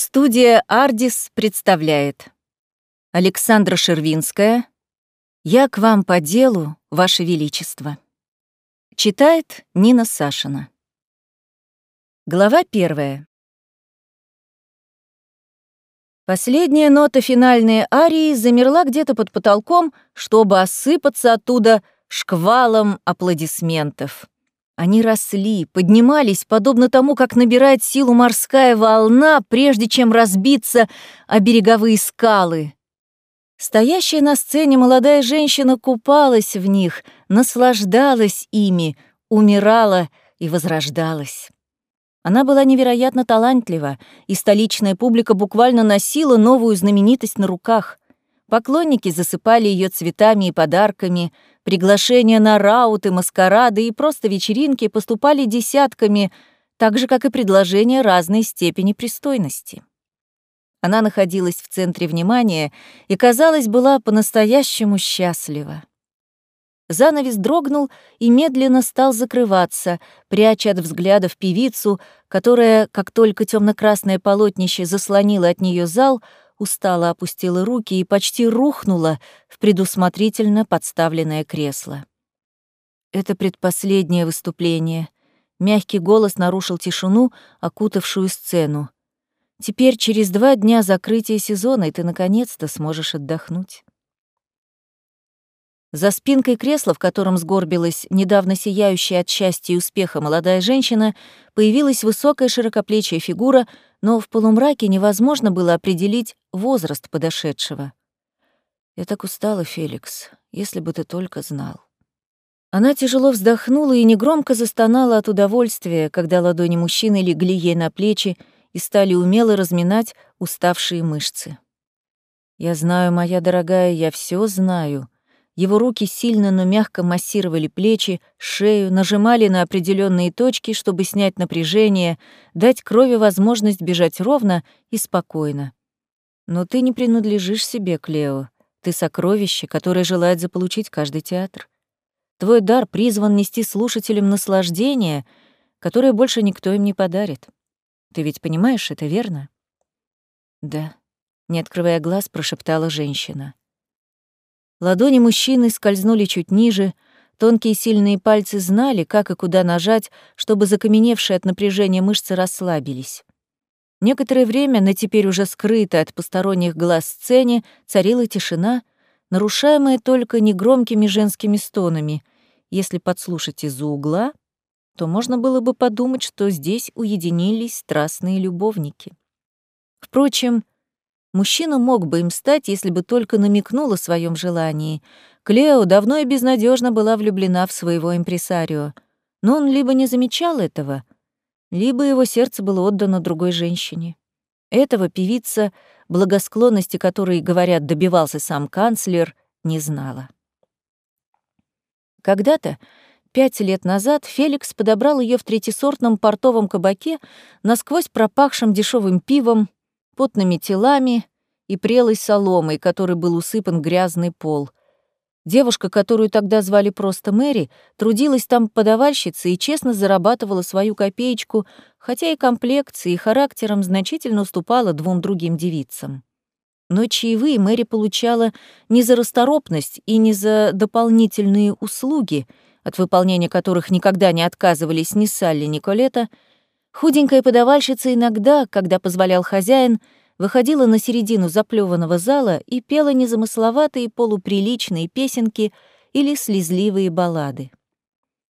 Студия «Ардис» представляет Александра Шервинская «Я к вам по делу, Ваше Величество». Читает Нина Сашина. Глава первая. Последняя нота финальной арии замерла где-то под потолком, чтобы осыпаться оттуда шквалом аплодисментов. Они росли, поднимались, подобно тому, как набирает силу морская волна, прежде чем разбиться о береговые скалы. Стоящая на сцене молодая женщина купалась в них, наслаждалась ими, умирала и возрождалась. Она была невероятно талантлива, и столичная публика буквально носила новую знаменитость на руках. Поклонники засыпали ее цветами и подарками, приглашения на рауты, маскарады и просто вечеринки поступали десятками, так же, как и предложения разной степени пристойности. Она находилась в центре внимания и, казалось, была по-настоящему счастлива. Занавес дрогнул и медленно стал закрываться, пряча от взглядов певицу, которая, как только темно красное полотнище заслонило от нее зал, устало опустила руки и почти рухнула в предусмотрительно подставленное кресло. Это предпоследнее выступление. Мягкий голос нарушил тишину, окутавшую сцену. Теперь через два дня закрытия сезона, и ты наконец-то сможешь отдохнуть. За спинкой кресла, в котором сгорбилась недавно сияющая от счастья и успеха молодая женщина, появилась высокая широкоплечья фигура, но в полумраке невозможно было определить возраст подошедшего. «Я так устала, Феликс, если бы ты только знал». Она тяжело вздохнула и негромко застонала от удовольствия, когда ладони мужчины легли ей на плечи и стали умело разминать уставшие мышцы. «Я знаю, моя дорогая, я все знаю», его руки сильно, но мягко массировали плечи, шею, нажимали на определенные точки, чтобы снять напряжение, дать крови возможность бежать ровно и спокойно. Но ты не принадлежишь себе, Клео. Ты сокровище, которое желает заполучить каждый театр. Твой дар призван нести слушателям наслаждение, которое больше никто им не подарит. Ты ведь понимаешь это, верно? Да, не открывая глаз, прошептала женщина. Ладони мужчины скользнули чуть ниже, тонкие сильные пальцы знали, как и куда нажать, чтобы закаменевшие от напряжения мышцы расслабились. Некоторое время на теперь уже скрытой от посторонних глаз сцене царила тишина, нарушаемая только негромкими женскими стонами. Если подслушать из-за угла, то можно было бы подумать, что здесь уединились страстные любовники. Впрочем, Мужчина мог бы им стать, если бы только намекнул о своем желании. Клео давно и безнадежно была влюблена в своего импресарио. Но он либо не замечал этого, либо его сердце было отдано другой женщине. Этого певица, благосклонности которой, говорят, добивался сам канцлер, не знала. Когда-то, пять лет назад, Феликс подобрал ее в третисортном портовом кабаке, насквозь пропахшим дешевым пивом, потными телами и прелой соломой, который был усыпан грязный пол. Девушка, которую тогда звали просто Мэри, трудилась там подавальщицей и честно зарабатывала свою копеечку, хотя и комплекцией, и характером значительно уступала двум другим девицам. Но чаевые Мэри получала не за расторопность и не за дополнительные услуги, от выполнения которых никогда не отказывались ни Салли, ни Колета, Худенькая подавальщица иногда, когда позволял хозяин, выходила на середину заплеванного зала и пела незамысловатые полуприличные песенки или слезливые баллады.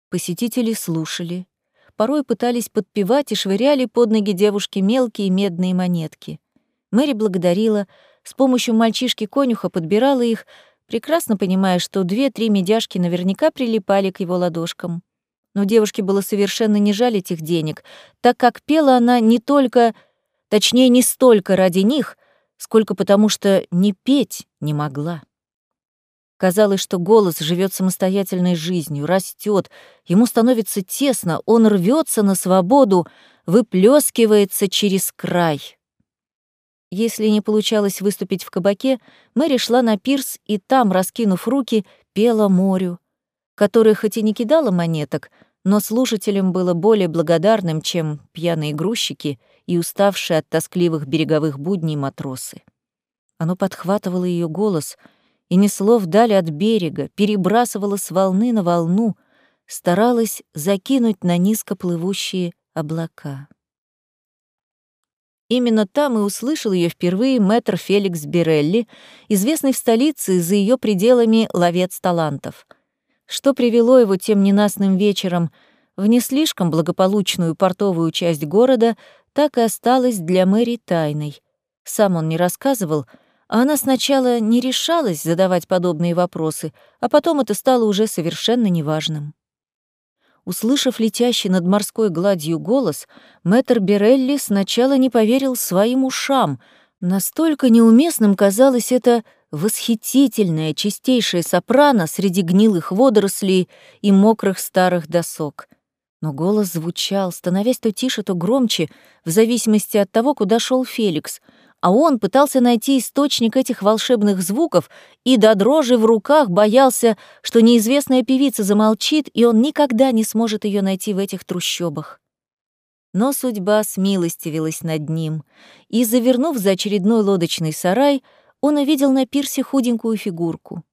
Посетители слушали, порой пытались подпевать и швыряли под ноги девушки мелкие медные монетки. Мэри благодарила, с помощью мальчишки-конюха подбирала их, прекрасно понимая, что две-три медяшки наверняка прилипали к его ладошкам но девушке было совершенно не жаль этих денег, так как пела она не только, точнее, не столько ради них, сколько потому что не петь не могла. Казалось, что голос живет самостоятельной жизнью, растет, ему становится тесно, он рвется на свободу, выплескивается через край. Если не получалось выступить в кабаке, Мэри шла на пирс и там, раскинув руки, пела морю, которое хоть и не кидала монеток, но слушателям было более благодарным, чем пьяные грузчики и уставшие от тоскливых береговых будней матросы. Оно подхватывало ее голос и несло вдаль от берега, перебрасывало с волны на волну, старалось закинуть на низко плывущие облака. Именно там и услышал ее впервые мэтр Феликс Бирелли, известный в столице за ее пределами ловец талантов. Что привело его тем ненастным вечером в не слишком благополучную портовую часть города, так и осталось для Мэри тайной. Сам он не рассказывал, а она сначала не решалась задавать подобные вопросы, а потом это стало уже совершенно неважным. Услышав летящий над морской гладью голос, мэтр Берелли сначала не поверил своим ушам. Настолько неуместным казалось это восхитительное, чистейшее сопрано среди гнилых водорослей и мокрых старых досок. Но голос звучал, становясь то тише, то громче, в зависимости от того, куда шел Феликс — а он пытался найти источник этих волшебных звуков и до дрожи в руках боялся, что неизвестная певица замолчит, и он никогда не сможет ее найти в этих трущобах. Но судьба смилостивилась над ним, и, завернув за очередной лодочный сарай, он увидел на пирсе худенькую фигурку.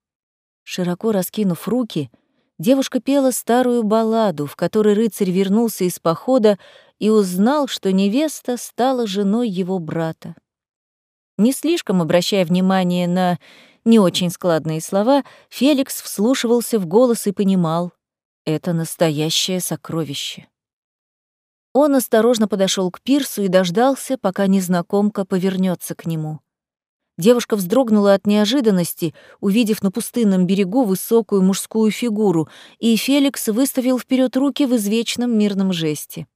Широко раскинув руки, девушка пела старую балладу, в которой рыцарь вернулся из похода и узнал, что невеста стала женой его брата. Не слишком обращая внимание на не очень складные слова, Феликс вслушивался в голос и понимал — это настоящее сокровище. Он осторожно подошел к пирсу и дождался, пока незнакомка повернется к нему. Девушка вздрогнула от неожиданности, увидев на пустынном берегу высокую мужскую фигуру, и Феликс выставил вперед руки в извечном мирном жесте.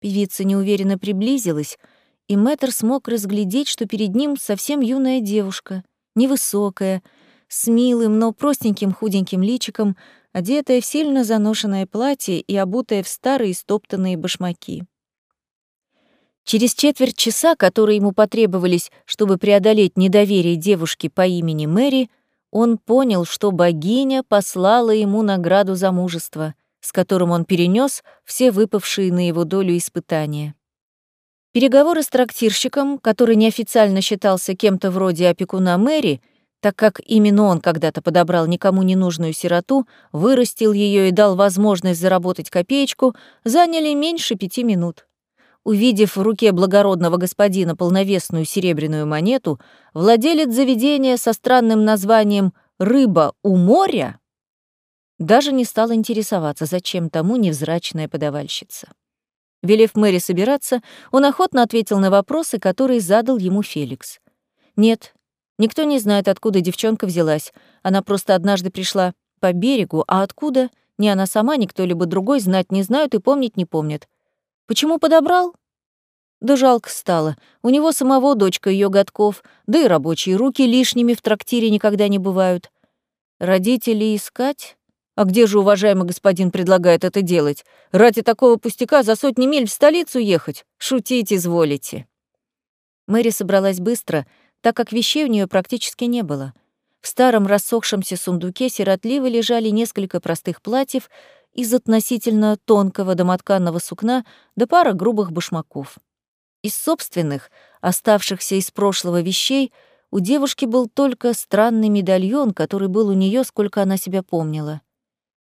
Певица неуверенно приблизилась — и мэтр смог разглядеть, что перед ним совсем юная девушка, невысокая, с милым, но простеньким худеньким личиком, одетая в сильно заношенное платье и обутая в старые стоптанные башмаки. Через четверть часа, которые ему потребовались, чтобы преодолеть недоверие девушки по имени Мэри, он понял, что богиня послала ему награду за мужество, с которым он перенес все выпавшие на его долю испытания. Переговоры с трактирщиком, который неофициально считался кем-то вроде опекуна Мэри, так как именно он когда-то подобрал никому не нужную сироту, вырастил ее и дал возможность заработать копеечку, заняли меньше пяти минут. Увидев в руке благородного господина полновесную серебряную монету, владелец заведения со странным названием «Рыба у моря» даже не стал интересоваться, зачем тому невзрачная подавальщица. Велев Мэри собираться, он охотно ответил на вопросы, которые задал ему Феликс. «Нет, никто не знает, откуда девчонка взялась. Она просто однажды пришла по берегу, а откуда, ни она сама, ни кто-либо другой знать не знают и помнить не помнят. Почему подобрал? Да жалко стало. У него самого дочка ее годков, да и рабочие руки лишними в трактире никогда не бывают. Родителей искать? А где же уважаемый господин предлагает это делать? Ради такого пустяка за сотни миль в столицу ехать? Шутить изволите. Мэри собралась быстро, так как вещей у нее практически не было. В старом рассохшемся сундуке сиротливо лежали несколько простых платьев из относительно тонкого домотканного сукна да пара грубых башмаков. Из собственных, оставшихся из прошлого вещей, у девушки был только странный медальон, который был у нее, сколько она себя помнила.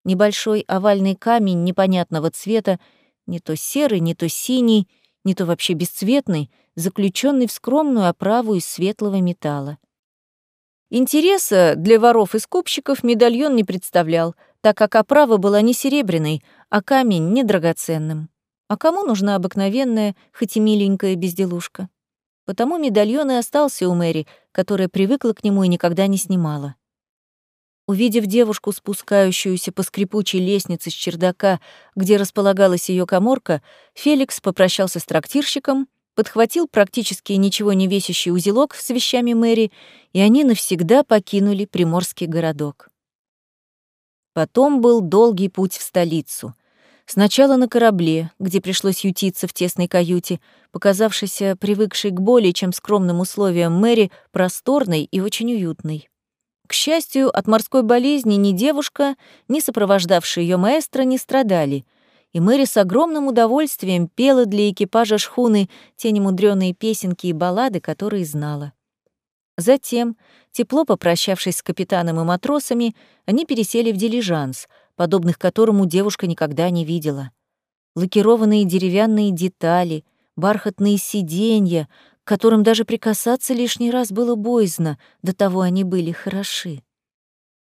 Небольшой овальный камень непонятного цвета, не то серый, не то синий, не то вообще бесцветный, заключенный в скромную оправу из светлого металла. Интереса для воров и скупщиков медальон не представлял, так как оправа была не серебряной, а камень не драгоценным. А кому нужна обыкновенная, хоть и миленькая безделушка? Потому медальон и остался у Мэри, которая привыкла к нему и никогда не снимала. Увидев девушку, спускающуюся по скрипучей лестнице с чердака, где располагалась ее коморка, Феликс попрощался с трактирщиком, подхватил практически ничего не весящий узелок с вещами Мэри, и они навсегда покинули приморский городок. Потом был долгий путь в столицу. Сначала на корабле, где пришлось ютиться в тесной каюте, показавшейся привыкшей к более чем скромным условиям Мэри, просторной и очень уютной. К счастью, от морской болезни ни девушка, ни сопровождавший ее маэстро не страдали. и Мэри с огромным удовольствием пела для экипажа шхуны те немудрённые песенки и баллады, которые знала. Затем, тепло попрощавшись с капитаном и матросами, они пересели в дилижанс, подобных которому девушка никогда не видела. Лакированные деревянные детали, бархатные сиденья, к которым даже прикасаться лишний раз было боязно, до того они были хороши.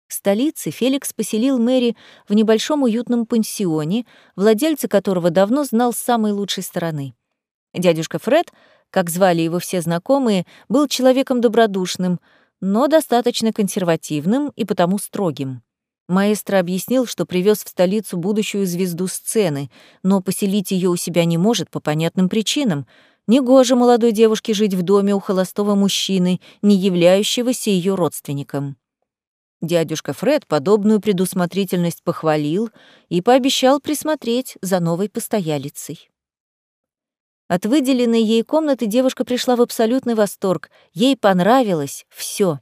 В столице Феликс поселил Мэри в небольшом уютном пансионе, владельца которого давно знал с самой лучшей стороны. Дядюшка Фред, как звали его все знакомые, был человеком добродушным, но достаточно консервативным и потому строгим. Маэстро объяснил, что привез в столицу будущую звезду сцены, но поселить ее у себя не может по понятным причинам. Негоже молодой девушке жить в доме у холостого мужчины, не являющегося ее родственником. Дядюшка Фред подобную предусмотрительность похвалил и пообещал присмотреть за новой постоялицей. От выделенной ей комнаты девушка пришла в абсолютный восторг. Ей понравилось все.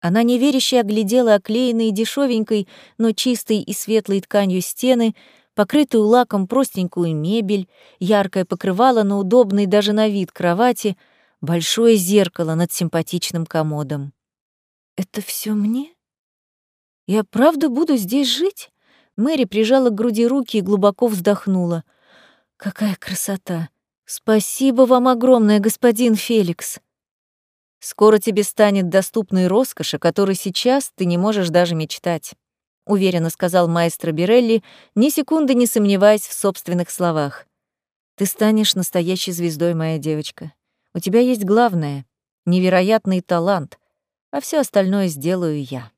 Она неверяще оглядела оклеенные дешевенькой, но чистой и светлой тканью стены, покрытую лаком простенькую мебель, яркое покрывало на удобной даже на вид кровати, большое зеркало над симпатичным комодом. «Это все мне? Я правда буду здесь жить?» Мэри прижала к груди руки и глубоко вздохнула. «Какая красота! Спасибо вам огромное, господин Феликс!» «Скоро тебе станет доступной роскошь, о которой сейчас ты не можешь даже мечтать», — уверенно сказал маэстро Бирелли, ни секунды не сомневаясь в собственных словах. «Ты станешь настоящей звездой, моя девочка. У тебя есть главное — невероятный талант, а все остальное сделаю я.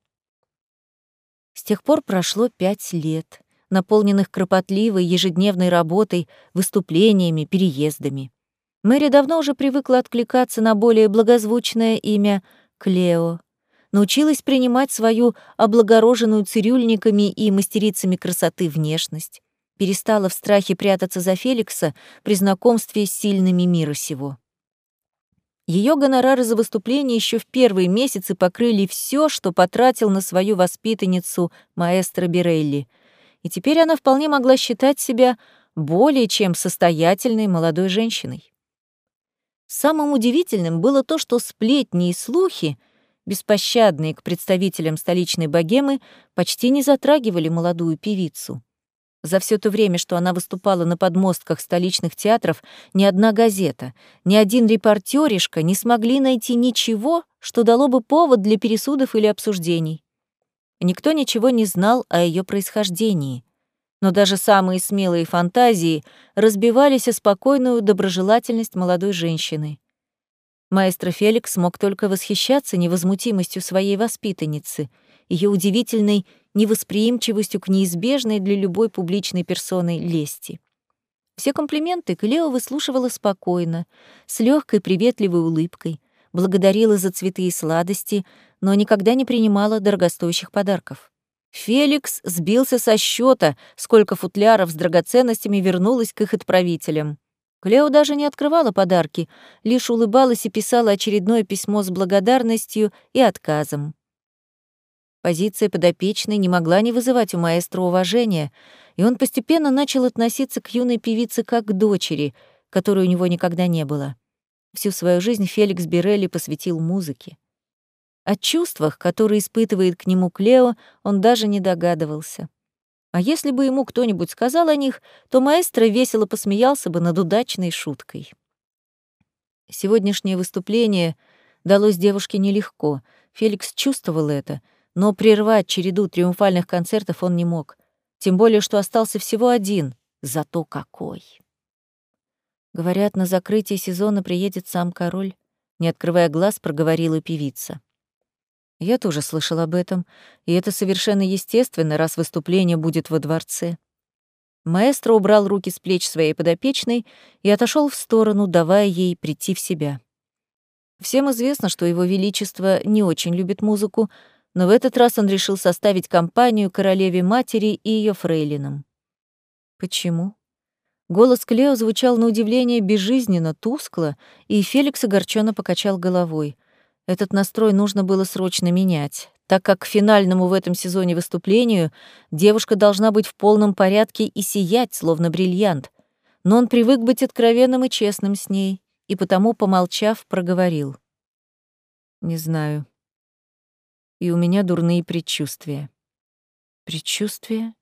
С тех пор прошло пять лет, наполненных кропотливой ежедневной работой, выступлениями, переездами. Мэри давно уже привыкла откликаться на более благозвучное имя Клео, научилась принимать свою облагороженную цирюльниками и мастерицами красоты внешность, перестала в страхе прятаться за Феликса при знакомстве с сильными мира сего. Ее гонорары за выступление еще в первые месяцы покрыли все, что потратил на свою воспитанницу маэстро Бирелли. И теперь она вполне могла считать себя более чем состоятельной молодой женщиной. Самым удивительным было то, что сплетни и слухи, беспощадные к представителям столичной богемы, почти не затрагивали молодую певицу. За все то время, что она выступала на подмостках столичных театров, ни одна газета, ни один репортеришка не смогли найти ничего, что дало бы повод для пересудов или обсуждений. Никто ничего не знал о ее происхождении. Но даже самые смелые фантазии разбивались о спокойную доброжелательность молодой женщины. Маэстро Феликс мог только восхищаться невозмутимостью своей воспитанницы, ее удивительной невосприимчивостью к неизбежной для любой публичной персоны лести. Все комплименты Клео выслушивала спокойно, с легкой приветливой улыбкой, благодарила за цветы и сладости, но никогда не принимала дорогостоящих подарков. Феликс сбился со счета, сколько футляров с драгоценностями вернулось к их отправителям. Клео даже не открывала подарки, лишь улыбалась и писала очередное письмо с благодарностью и отказом. Позиция подопечной не могла не вызывать у маэстро уважения, и он постепенно начал относиться к юной певице как к дочери, которой у него никогда не было. Всю свою жизнь Феликс Бирелли посвятил музыке. О чувствах, которые испытывает к нему Клео, он даже не догадывался. А если бы ему кто-нибудь сказал о них, то маэстро весело посмеялся бы над удачной шуткой. Сегодняшнее выступление далось девушке нелегко. Феликс чувствовал это — но прервать череду триумфальных концертов он не мог. Тем более, что остался всего один. Зато какой! Говорят, на закрытие сезона приедет сам король. Не открывая глаз, проговорила певица. Я тоже слышал об этом, и это совершенно естественно, раз выступление будет во дворце. Маэстро убрал руки с плеч своей подопечной и отошел в сторону, давая ей прийти в себя. Всем известно, что его величество не очень любит музыку, но в этот раз он решил составить компанию королеве-матери и ее фрейлинам. Почему? Голос Клео звучал на удивление безжизненно, тускло, и Феликс огорченно покачал головой. Этот настрой нужно было срочно менять. так как к финальному в этом сезоне выступлению девушка должна быть в полном порядке и сиять, словно бриллиант. Но он привык быть откровенным и честным с ней, и потому, помолчав, проговорил. «Не знаю. И у меня дурные предчувствия». «Предчувствия?»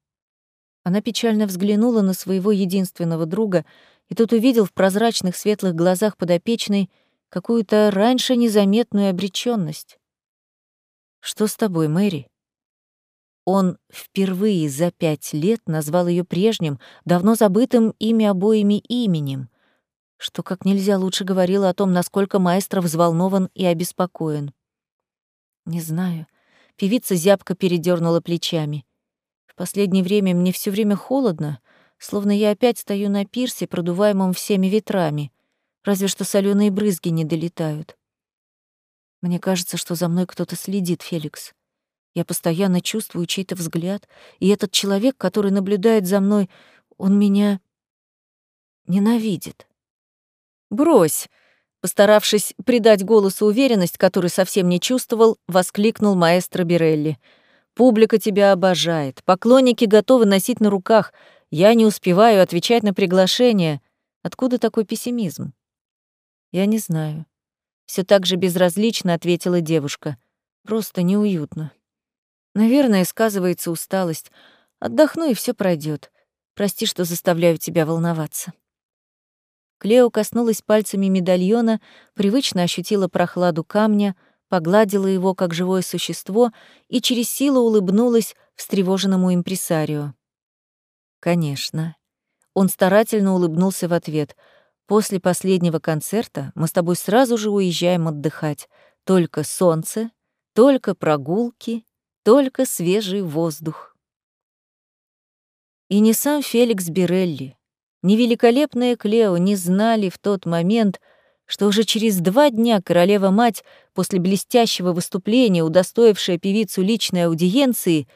Она печально взглянула на своего единственного друга, и тот увидел в прозрачных светлых глазах подопечной какую-то раньше незаметную обречённость. «Что с тобой, Мэри?» Он впервые за пять лет назвал ее прежним, давно забытым ими обоими именем, что как нельзя лучше говорило о том, насколько маэстро взволнован и обеспокоен. «Не знаю». Певица зябко передернула плечами. «В последнее время мне все время холодно, словно я опять стою на пирсе, продуваемом всеми ветрами, разве что соленые брызги не долетают. Мне кажется, что за мной кто-то следит, Феликс. Я постоянно чувствую чей-то взгляд, и этот человек, который наблюдает за мной, он меня ненавидит. «Брось!» Постаравшись придать голосу уверенность, которую совсем не чувствовал, воскликнул маэстро Бирелли. «Публика тебя обожает, поклонники готовы носить на руках. Я не успеваю отвечать на приглашение. Откуда такой пессимизм?» «Я не знаю все так же безразлично ответила девушка. Просто неуютно. Наверное, сказывается усталость. Отдохну, и все пройдет. Прости, что заставляю тебя волноваться. Клео коснулась пальцами медальона, привычно ощутила прохладу камня, погладила его как живое существо и через силу улыбнулась встревоженному импресарио. Конечно. Он старательно улыбнулся в ответ — После последнего концерта мы с тобой сразу же уезжаем отдыхать. Только солнце, только прогулки, только свежий воздух. И ни сам Феликс Бирелли, ни великолепная Клео не знали в тот момент, что уже через два дня королева-мать, после блестящего выступления, удостоившая певицу личной аудиенции,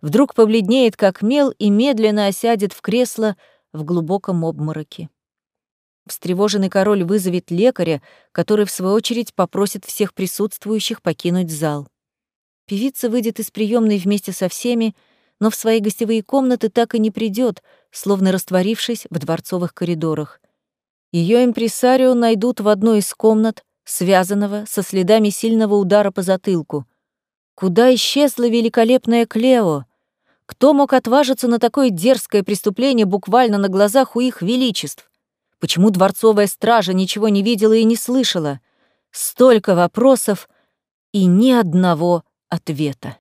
вдруг побледнеет как мел и медленно осядет в кресло в глубоком обмороке. Встревоженный король вызовет лекаря, который, в свою очередь, попросит всех присутствующих покинуть зал. Певица выйдет из приемной вместе со всеми, но в свои гостевые комнаты так и не придет, словно растворившись в дворцовых коридорах. Ее импресарио найдут в одной из комнат, связанного со следами сильного удара по затылку. Куда исчезла великолепная Клео? Кто мог отважиться на такое дерзкое преступление буквально на глазах у их величеств? Почему дворцовая стража ничего не видела и не слышала? Столько вопросов и ни одного ответа.